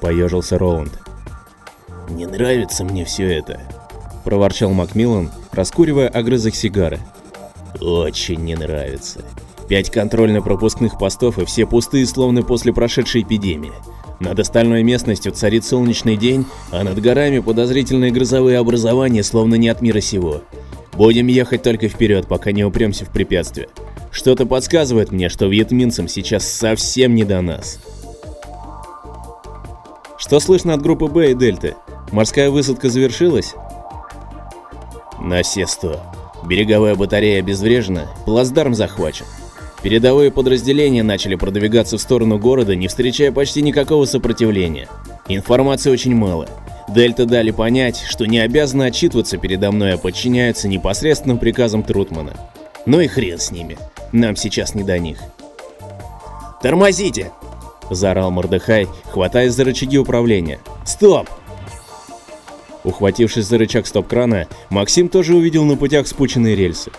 — поежился Роланд. «Не нравится мне все это», — проворчал Макмиллан, раскуривая огрызок сигары. «Очень не нравится. Пять контрольно-пропускных постов и все пустые, словно после прошедшей эпидемии. Над остальной местностью царит солнечный день, а над горами подозрительные грозовые образования, словно не от мира сего. Будем ехать только вперед, пока не упремся в препятствие. Что-то подсказывает мне, что вьетминцам сейчас совсем не до нас. Что слышно от группы Б и Дельты? Морская высадка завершилась? На все сто. Береговая батарея обезврежена, плацдарм захвачен. Передовые подразделения начали продвигаться в сторону города, не встречая почти никакого сопротивления. Информации очень мало. Дельта дали понять, что не обязаны отчитываться передо мной, а подчиняются непосредственным приказам Трутмана. Ну и хрен с ними. Нам сейчас не до них. «Тормозите!» – заорал Мордыхай, хватаясь за рычаги управления. «Стоп!» Ухватившись за рычаг стоп-крана, Максим тоже увидел на путях спученные рельсы.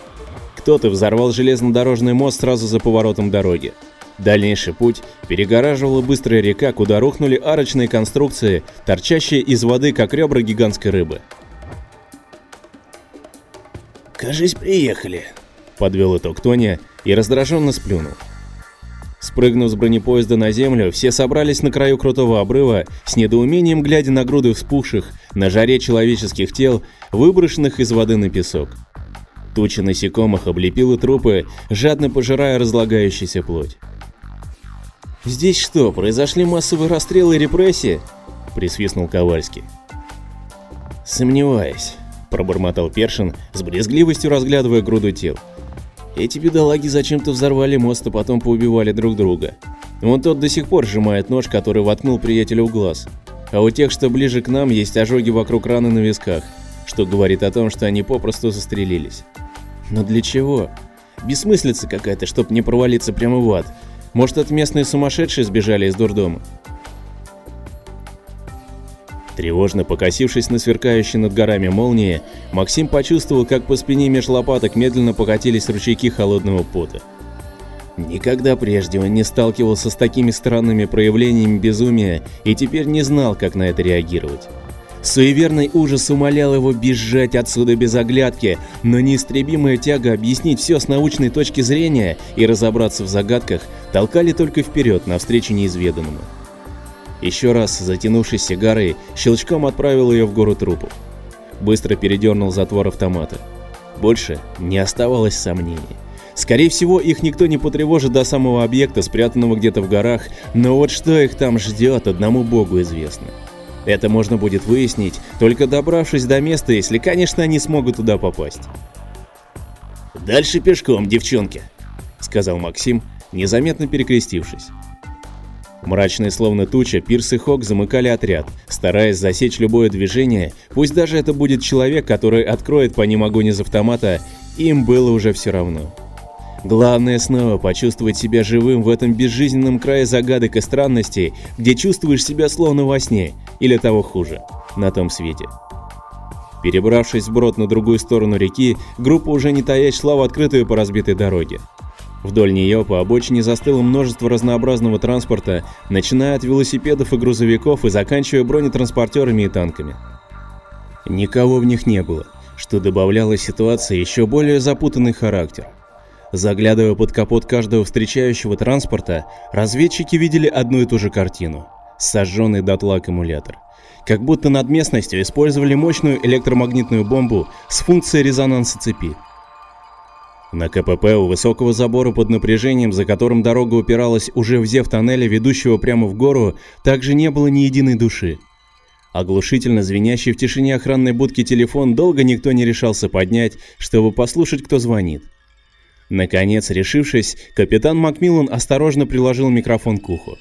Кто-то взорвал железнодорожный мост сразу за поворотом дороги. Дальнейший путь перегораживала быстрая река, куда рухнули арочные конструкции, торчащие из воды, как ребра гигантской рыбы. «Кажись, приехали», — подвел итог Тоня и раздраженно сплюнул. Спрыгнув с бронепоезда на землю, все собрались на краю крутого обрыва, с недоумением глядя на груды вспухших, на жаре человеческих тел, выброшенных из воды на песок. Туча насекомых облепила трупы, жадно пожирая разлагающуюся плоть. «Здесь что, произошли массовые расстрелы и репрессии?» – присвистнул Ковальский. «Сомневаюсь», – пробормотал Першин, с брезгливостью разглядывая груду тел. Эти бедолаги зачем-то взорвали мост, а потом поубивали друг друга. Вон тот до сих пор сжимает нож, который воткнул приятелю в глаз. А у тех, что ближе к нам, есть ожоги вокруг раны на висках, что говорит о том, что они попросту застрелились. Но для чего? Бессмыслица какая-то, чтоб не провалиться прямо в ад. Может, от местные сумасшедшие сбежали из дурдома? Тревожно покосившись на сверкающие над горами молнии, Максим почувствовал, как по спине меж лопаток медленно покатились ручейки холодного пота. Никогда прежде он не сталкивался с такими странными проявлениями безумия и теперь не знал, как на это реагировать. Суеверный ужас умолял его бежать отсюда без оглядки, но неистребимая тяга объяснить все с научной точки зрения и разобраться в загадках толкали только вперед, навстречу неизведанному. Еще раз, затянувшись сигарой, щелчком отправил ее в гору трупов. Быстро передернул затвор автомата. Больше не оставалось сомнений. Скорее всего, их никто не потревожит до самого объекта, спрятанного где-то в горах, но вот что их там ждет, одному богу известно. Это можно будет выяснить, только добравшись до места, если, конечно, они смогут туда попасть. «Дальше пешком, девчонки», — сказал Максим, незаметно перекрестившись. Мрачные словно туча, Пирс и Хок замыкали отряд, стараясь засечь любое движение, пусть даже это будет человек, который откроет по ним огонь из автомата, им было уже все равно. Главное снова почувствовать себя живым в этом безжизненном крае загадок и странностей, где чувствуешь себя словно во сне, или того хуже, на том свете. Перебравшись вброд на другую сторону реки, группа уже не таясь шла в открытую по разбитой дороге. Вдоль нее по обочине застыло множество разнообразного транспорта, начиная от велосипедов и грузовиков и заканчивая бронетранспортерами и танками. Никого в них не было, что добавляло ситуации еще более запутанный характер. Заглядывая под капот каждого встречающего транспорта, разведчики видели одну и ту же картину – сожженный дотла аккумулятор. Как будто над местностью использовали мощную электромагнитную бомбу с функцией резонанса цепи. На КПП у высокого забора под напряжением, за которым дорога упиралась уже в зев тоннеля, ведущего прямо в гору, также не было ни единой души. Оглушительно звенящий в тишине охранной будки телефон долго никто не решался поднять, чтобы послушать, кто звонит. Наконец, решившись, капитан Макмиллан осторожно приложил микрофон к уху.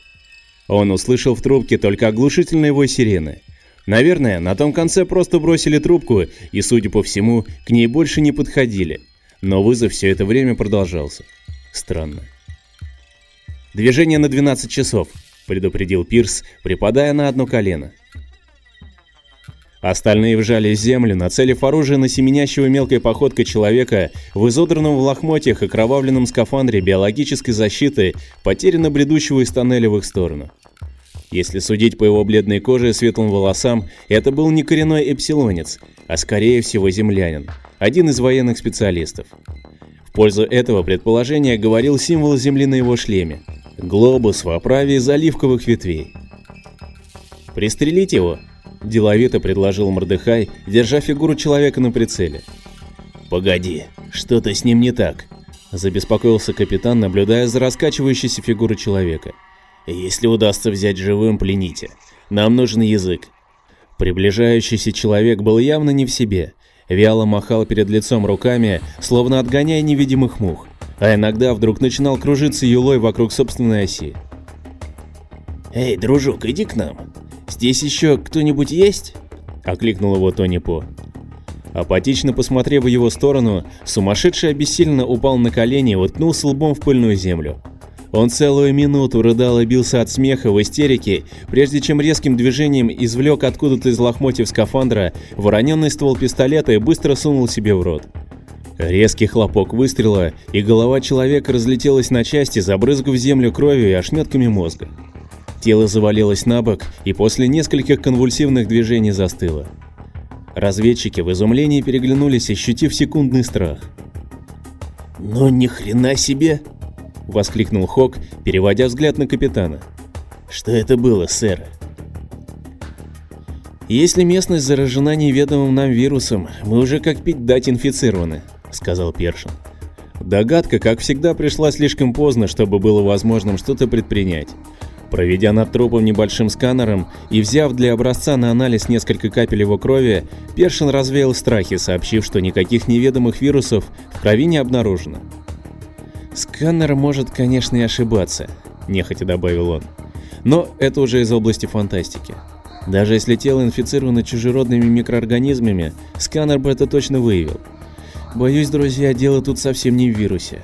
Он услышал в трубке только оглушительные его сирены. Наверное, на том конце просто бросили трубку и, судя по всему, к ней больше не подходили – но вызов все это время продолжался. Странно. «Движение на 12 часов», — предупредил Пирс, припадая на одно колено. Остальные вжали землю, нацелив оружие на семенящего мелкой походкой человека в изодранном в лохмотьях и кровавленном скафандре биологической защиты, потерянно бредущего из тоннеля в их сторону. Если судить по его бледной коже и светлым волосам, это был не коренной эпсилонец, а скорее всего землянин, один из военных специалистов. В пользу этого предположения говорил символ Земли на его шлеме – глобус в оправе из оливковых ветвей. «Пристрелить его?» – деловито предложил Мордыхай, держа фигуру человека на прицеле. «Погоди, что-то с ним не так», – забеспокоился капитан, наблюдая за раскачивающейся фигурой человека. «Если удастся взять живым, плените. Нам нужен язык». Приближающийся человек был явно не в себе – вяло махал перед лицом руками, словно отгоняя невидимых мух, а иногда вдруг начинал кружиться юлой вокруг собственной оси. «Эй, дружок, иди к нам. Здесь еще кто-нибудь есть?» – окликнул его Тони По. Апатично посмотрев в его сторону, сумасшедший обессиленно упал на колени и уткнулся лбом в пыльную землю. Он целую минуту рыдал и бился от смеха в истерике, прежде чем резким движением извлек откуда-то из лохмотьев скафандра вороненный ствол пистолета и быстро сунул себе в рот. Резкий хлопок выстрела, и голова человека разлетелась на части, забрызгав землю кровью и ошметками мозга. Тело завалилось на бок и после нескольких конвульсивных движений застыло. Разведчики в изумлении переглянулись, ощутив секундный страх. «Ну ни хрена себе!» — воскликнул Хок, переводя взгляд на капитана. «Что это было, сэр?» «Если местность заражена неведомым нам вирусом, мы уже как пить дать инфицированы», — сказал Першин. Догадка, как всегда, пришла слишком поздно, чтобы было возможным что-то предпринять. Проведя над трупом небольшим сканером и взяв для образца на анализ несколько капель его крови, Першин развеял страхи, сообщив, что никаких неведомых вирусов в крови не обнаружено. Сканер может, конечно, и ошибаться, нехотя добавил он. Но это уже из области фантастики. Даже если тело инфицировано чужеродными микроорганизмами, сканер бы это точно выявил. Боюсь, друзья, дело тут совсем не в вирусе.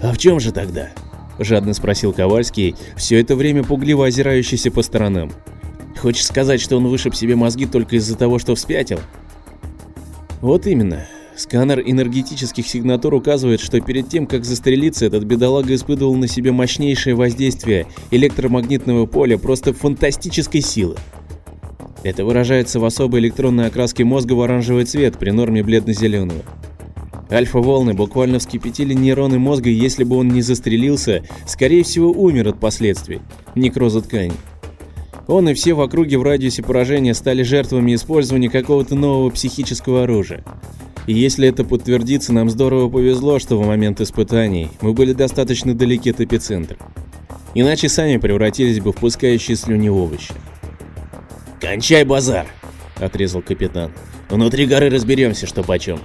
А в чем же тогда? Жадно спросил Ковальский, все это время пугливо озирающийся по сторонам. Хочешь сказать, что он вышиб себе мозги только из-за того, что вспятил? Вот именно. Сканер энергетических сигнатур указывает, что перед тем, как застрелиться, этот бедолага испытывал на себе мощнейшее воздействие электромагнитного поля просто фантастической силы. Это выражается в особой электронной окраске мозга в оранжевый цвет при норме бледно-зеленого. Альфа-волны буквально вскипятили нейроны мозга, и если бы он не застрелился, скорее всего умер от последствий некроза тканей. Он и все в округе в радиусе поражения стали жертвами использования какого-то нового психического оружия. И если это подтвердится, нам здорово повезло, что в момент испытаний мы были достаточно далеки от эпицентра. Иначе сами превратились бы в пускающие слюни овощи. «Кончай базар!» — отрезал капитан. «Внутри горы разберемся, что почем».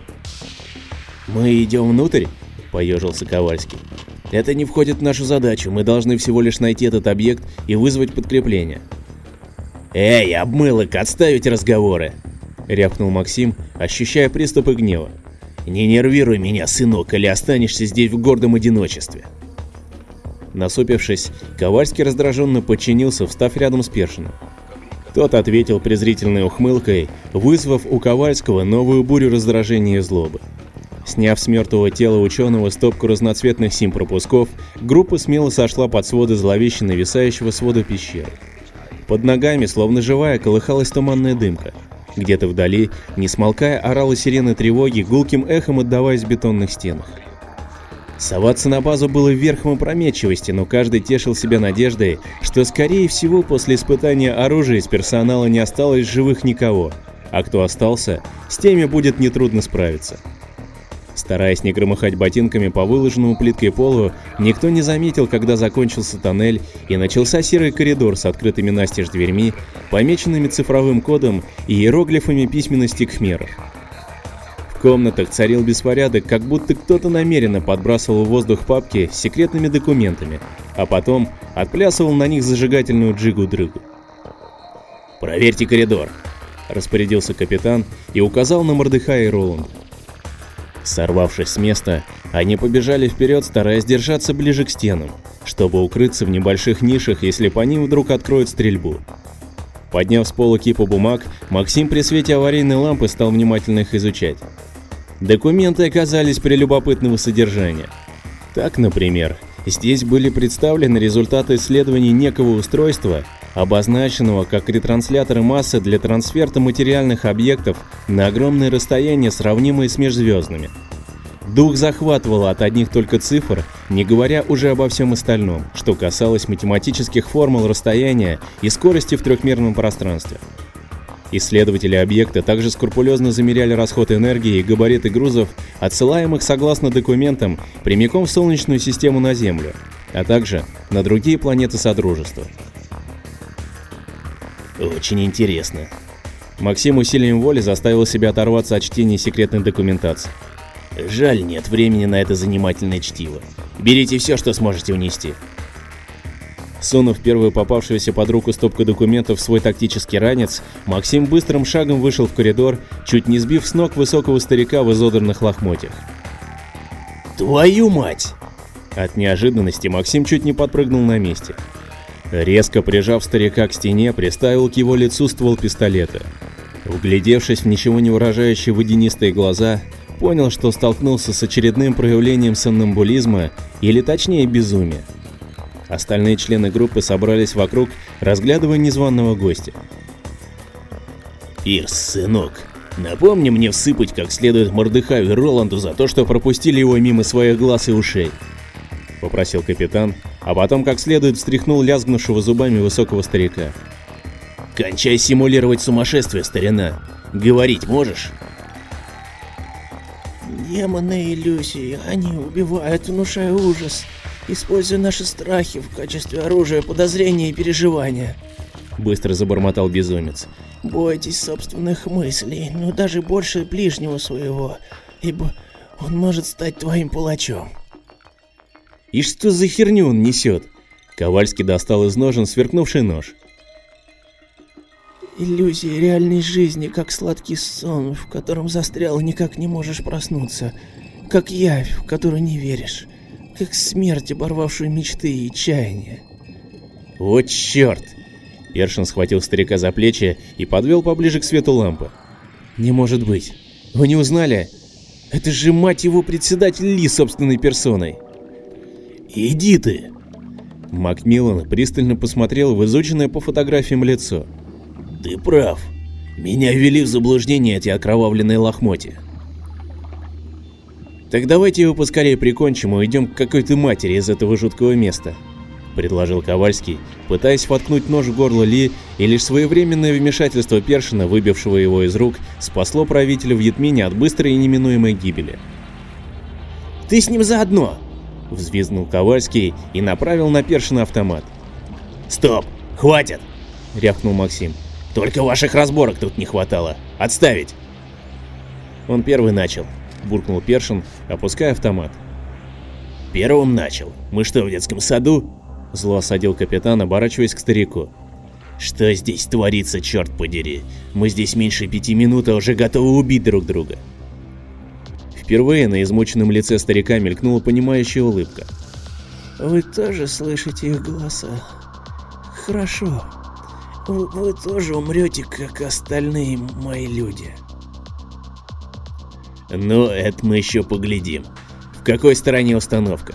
«Мы идем внутрь?» — поежился Ковальский. «Это не входит в нашу задачу, мы должны всего лишь найти этот объект и вызвать подкрепление». «Эй, обмылок, отставить разговоры!» — рявкнул Максим, ощущая приступы гнева. «Не нервируй меня, сынок, или останешься здесь в гордом одиночестве». Насупившись, Ковальский раздраженно подчинился, встав рядом с Першином. Тот ответил презрительной ухмылкой, вызвав у Ковальского новую бурю раздражения и злобы. Сняв с мертвого тела ученого стопку разноцветных сим-пропусков, группа смело сошла под своды зловеще нависающего свода пещеры. Под ногами, словно живая, колыхалась туманная дымка. Где-то вдали, не смолкая, орала сирены тревоги, гулким эхом отдаваясь в бетонных стенах. Соваться на базу было верхом опрометчивости, но каждый тешил себя надеждой, что скорее всего после испытания оружия из персонала не осталось живых никого, а кто остался, с теми будет нетрудно справиться. Стараясь не громыхать ботинками по выложенному плиткой полу, никто не заметил, когда закончился тоннель и начался серый коридор с открытыми настежь дверьми, помеченными цифровым кодом и иероглифами письменности кхмеров. В комнатах царил беспорядок, как будто кто-то намеренно подбрасывал в воздух папки с секретными документами, а потом отплясывал на них зажигательную джигу-дрыгу. «Проверьте коридор», — распорядился капитан и указал на Мордыха и Роланда. Сорвавшись с места, они побежали вперед, стараясь держаться ближе к стенам, чтобы укрыться в небольших нишах, если по ним вдруг откроют стрельбу. Подняв с пола кипу бумаг, Максим при свете аварийной лампы стал внимательно их изучать. Документы оказались прелюбопытного содержания. Так, например, Здесь были представлены результаты исследований некого устройства, обозначенного как ретрансляторы массы для трансферта материальных объектов на огромные расстояния, сравнимые с межзвездными. Дух захватывало от одних только цифр, не говоря уже обо всем остальном, что касалось математических формул расстояния и скорости в трехмерном пространстве. Исследователи объекта также скрупулезно замеряли расход энергии и габариты грузов, отсылаемых согласно документам прямиком в Солнечную систему на Землю, а также на другие планеты Содружества. Очень интересно. Максим усилием воли заставил себя оторваться от чтения секретной документации. Жаль, нет времени на это занимательное чтиво. Берите все, что сможете унести. Сунув первую попавшуюся под руку стопку документов в свой тактический ранец, Максим быстрым шагом вышел в коридор, чуть не сбив с ног высокого старика в изодранных лохмотьях. «Твою мать!» От неожиданности Максим чуть не подпрыгнул на месте. Резко прижав старика к стене, приставил к его лицу ствол пистолета. Углядевшись в ничего не выражающие водянистые глаза, понял, что столкнулся с очередным проявлением сомнамбулизма, или точнее безумия. Остальные члены группы собрались вокруг, разглядывая незваного гостя. «Ирс, сынок, напомни мне всыпать как следует Мордыхаю и Роланду за то, что пропустили его мимо своих глаз и ушей», — попросил капитан, а потом как следует встряхнул лязгнувшего зубами высокого старика. «Кончай симулировать сумасшествие, старина. Говорить можешь?» Демоны иллюзии, они убивают, внушая ужас используя наши страхи в качестве оружия подозрения и переживания. Быстро забормотал безумец. Бойтесь собственных мыслей, но даже больше ближнего своего, ибо он может стать твоим палачом. И что за херню он несет? Ковальский достал из ножен сверкнувший нож. Иллюзия реальной жизни, как сладкий сон, в котором застрял и никак не можешь проснуться. Как явь, в которую не веришь как смерть, оборвавшую мечты и чаяния. «Вот черт!» Першин схватил старика за плечи и подвел поближе к свету лампы. «Не может быть! Вы не узнали? Это же, мать его, председатель Ли собственной персоной!» «Иди ты!» Макмиллан пристально посмотрел в изученное по фотографиям лицо. «Ты прав. Меня ввели в заблуждение эти окровавленные лохмотья. «Так давайте его поскорее прикончим и уйдем к какой-то матери из этого жуткого места», — предложил Ковальский, пытаясь воткнуть нож в горло Ли, и лишь своевременное вмешательство Першина, выбившего его из рук, спасло правителя в от быстрой и неминуемой гибели. «Ты с ним заодно!» — взвизгнул Ковальский и направил на Першина автомат. «Стоп! Хватит!» — рявкнул Максим. «Только ваших разборок тут не хватало. Отставить!» Он первый начал, — буркнул Першин, опуская автомат. «Первым начал. Мы что, в детском саду?» Зло осадил капитан, оборачиваясь к старику. «Что здесь творится, черт подери? Мы здесь меньше пяти минут, а уже готовы убить друг друга». Впервые на измученном лице старика мелькнула понимающая улыбка. «Вы тоже слышите их голоса? Хорошо. Вы, вы тоже умрете, как остальные мои люди». Но это мы еще поглядим. В какой стороне установка?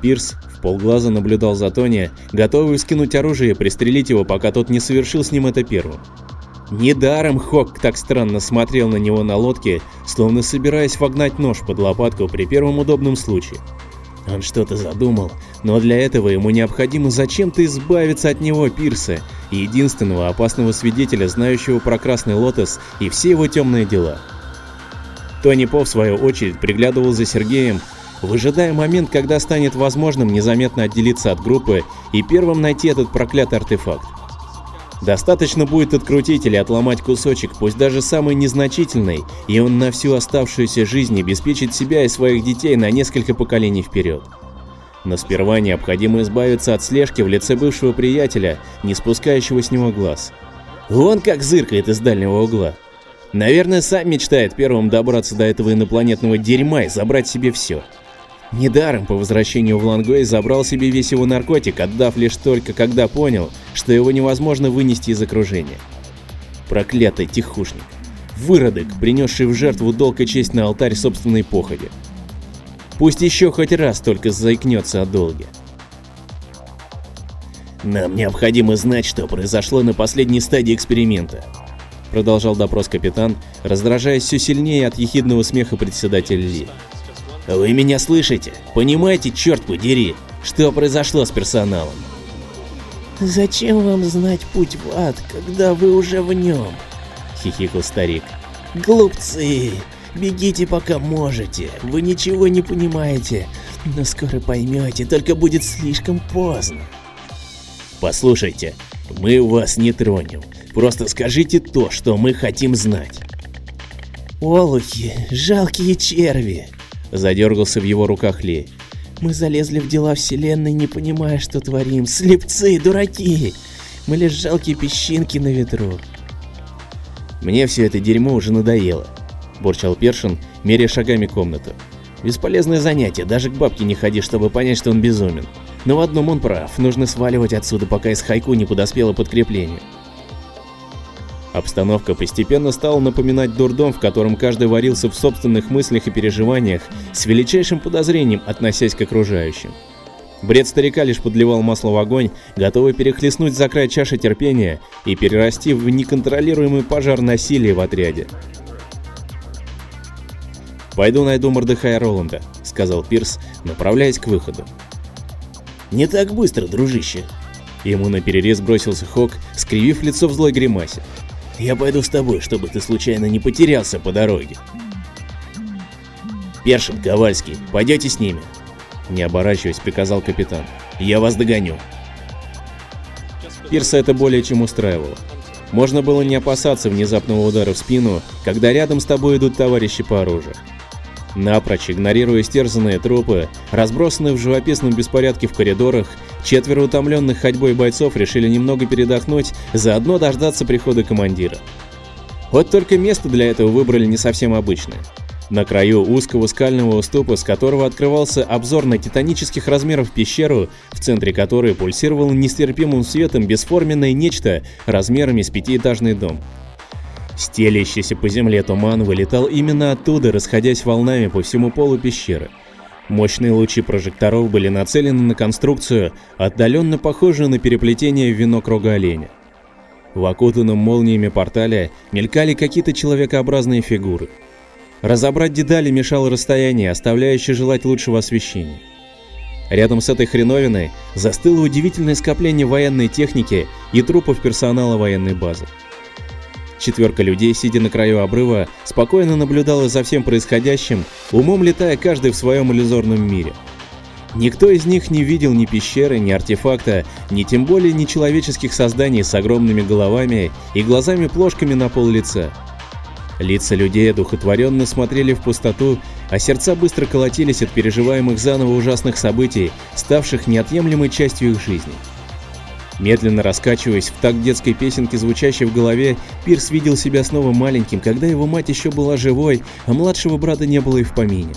Пирс в полглаза наблюдал за Тони, готовый скинуть оружие и пристрелить его, пока тот не совершил с ним это первым. Недаром Хок так странно смотрел на него на лодке, словно собираясь вогнать нож под лопатку при первом удобном случае. Он что-то задумал, но для этого ему необходимо зачем-то избавиться от него, Пирса, единственного опасного свидетеля, знающего про Красный Лотос и все его темные дела. Тони По, в свою очередь, приглядывал за Сергеем, выжидая момент, когда станет возможным незаметно отделиться от группы и первым найти этот проклятый артефакт. Достаточно будет открутить или отломать кусочек, пусть даже самый незначительный, и он на всю оставшуюся жизнь обеспечит себя и своих детей на несколько поколений вперед. Но сперва необходимо избавиться от слежки в лице бывшего приятеля, не спускающего с него глаз. Вон как зыркает из дальнего угла. Наверное, сам мечтает первым добраться до этого инопланетного дерьма и забрать себе все. Недаром по возвращению в Лангой забрал себе весь его наркотик, отдав лишь только когда понял, что его невозможно вынести из окружения. Проклятый тихушник. Выродок, принесший в жертву долг и честь на алтарь собственной походи. Пусть еще хоть раз только заикнется о долге. Нам необходимо знать, что произошло на последней стадии эксперимента. Продолжал допрос капитан, раздражаясь все сильнее от ехидного смеха председателя Ли. Вы меня слышите? Понимаете, черт подери, что произошло с персоналом? Зачем вам знать путь в ад, когда вы уже в нем? Хихикал старик. Глупцы! Бегите пока можете, вы ничего не понимаете, но скоро поймете, только будет слишком поздно. Послушайте, мы вас не тронем, просто скажите то, что мы хотим знать. Олухи, жалкие черви, задергался в его руках Ли. Мы залезли в дела вселенной, не понимая, что творим. Слепцы, дураки! Мы лишь жалкие песчинки на ветру. Мне все это дерьмо уже надоело бурчал Першин, меря шагами комнату. Бесполезное занятие, даже к бабке не ходи, чтобы понять, что он безумен. Но в одном он прав, нужно сваливать отсюда, пока из Хайку не подоспело подкрепление. Обстановка постепенно стала напоминать дурдом, в котором каждый варился в собственных мыслях и переживаниях, с величайшим подозрением относясь к окружающим. Бред старика лишь подливал масло в огонь, готовый перехлестнуть за край чаши терпения и перерасти в неконтролируемый пожар насилия в отряде. «Пойду найду Мордыхая Роланда», — сказал Пирс, направляясь к выходу. «Не так быстро, дружище!» Ему на перерез бросился Хок, скривив лицо в злой гримасе. «Я пойду с тобой, чтобы ты случайно не потерялся по дороге». «Першин, Ковальский, пойдете с ними?» Не оборачиваясь, приказал капитан. «Я вас догоню». Пирса это более чем устраивало. Можно было не опасаться внезапного удара в спину, когда рядом с тобой идут товарищи по оружию. Напрочь игнорируя стерзанные трупы, разбросанные в живописном беспорядке в коридорах, четверо утомленных ходьбой бойцов решили немного передохнуть, заодно дождаться прихода командира. Вот только место для этого выбрали не совсем обычное. На краю узкого скального уступа, с которого открывался обзор на титанических размеров пещеру, в центре которой пульсировало нестерпимым светом бесформенное нечто размерами с пятиэтажный дом. Стелящийся по земле туман вылетал именно оттуда, расходясь волнами по всему полу пещеры. Мощные лучи прожекторов были нацелены на конструкцию, отдаленно похожую на переплетение венок рога оленя. В окутанном молниями портале мелькали какие-то человекообразные фигуры. Разобрать детали мешало расстояние, оставляющее желать лучшего освещения. Рядом с этой хреновиной застыло удивительное скопление военной техники и трупов персонала военной базы. Четверка людей, сидя на краю обрыва, спокойно наблюдала за всем происходящим, умом летая каждый в своем иллюзорном мире. Никто из них не видел ни пещеры, ни артефакта, ни тем более ни человеческих созданий с огромными головами и глазами-плошками на пол лица. Лица людей одухотворенно смотрели в пустоту, а сердца быстро колотились от переживаемых заново ужасных событий, ставших неотъемлемой частью их жизни. Медленно раскачиваясь в такт детской песенки, звучащей в голове, Пирс видел себя снова маленьким, когда его мать еще была живой, а младшего брата не было и в помине.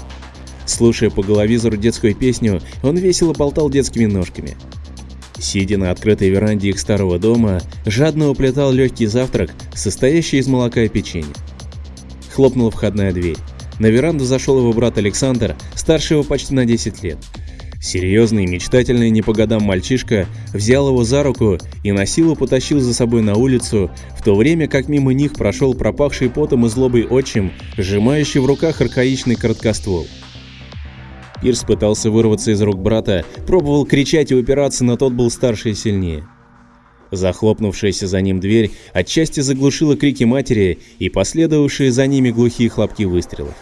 Слушая по головизору детскую песню, он весело болтал детскими ножками. Сидя на открытой веранде их старого дома, жадно уплетал легкий завтрак, состоящий из молока и печенья. Хлопнула входная дверь. На веранду зашел его брат Александр, старше его почти на 10 лет. Серьезный, мечтательный не по годам мальчишка взял его за руку и на силу потащил за собой на улицу, в то время как мимо них прошел пропахший потом и злобой отчим, сжимающий в руках архаичный короткоствол. Пирс пытался вырваться из рук брата, пробовал кричать и упираться, но тот был старше и сильнее. Захлопнувшаяся за ним дверь отчасти заглушила крики матери и последовавшие за ними глухие хлопки выстрелов.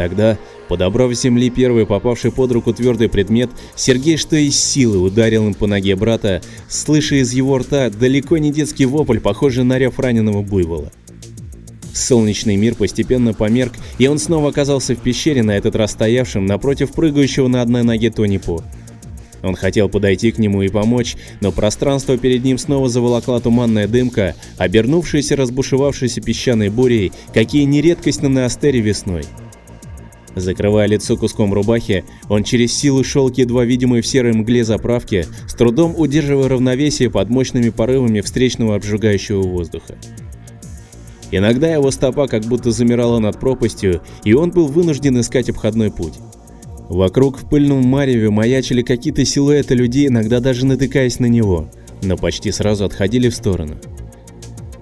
Тогда, подобрав с земли первый попавший под руку твердый предмет, Сергей что из силы ударил им по ноге брата, слыша из его рта далеко не детский вопль, похожий на рев раненого буйвола. Солнечный мир постепенно померк, и он снова оказался в пещере, на этот раз стоявшим напротив прыгающего на одной ноге Тони По. Он хотел подойти к нему и помочь, но пространство перед ним снова заволокла туманная дымка, обернувшаяся разбушевавшейся песчаной бурей, какие нередкость на Неостере весной. Закрывая лицо куском рубахи, он через силу шел к едва видимой в серой мгле заправке, с трудом удерживая равновесие под мощными порывами встречного обжигающего воздуха. Иногда его стопа как будто замирала над пропастью, и он был вынужден искать обходной путь. Вокруг в пыльном мареве маячили какие-то силуэты людей, иногда даже натыкаясь на него, но почти сразу отходили в сторону.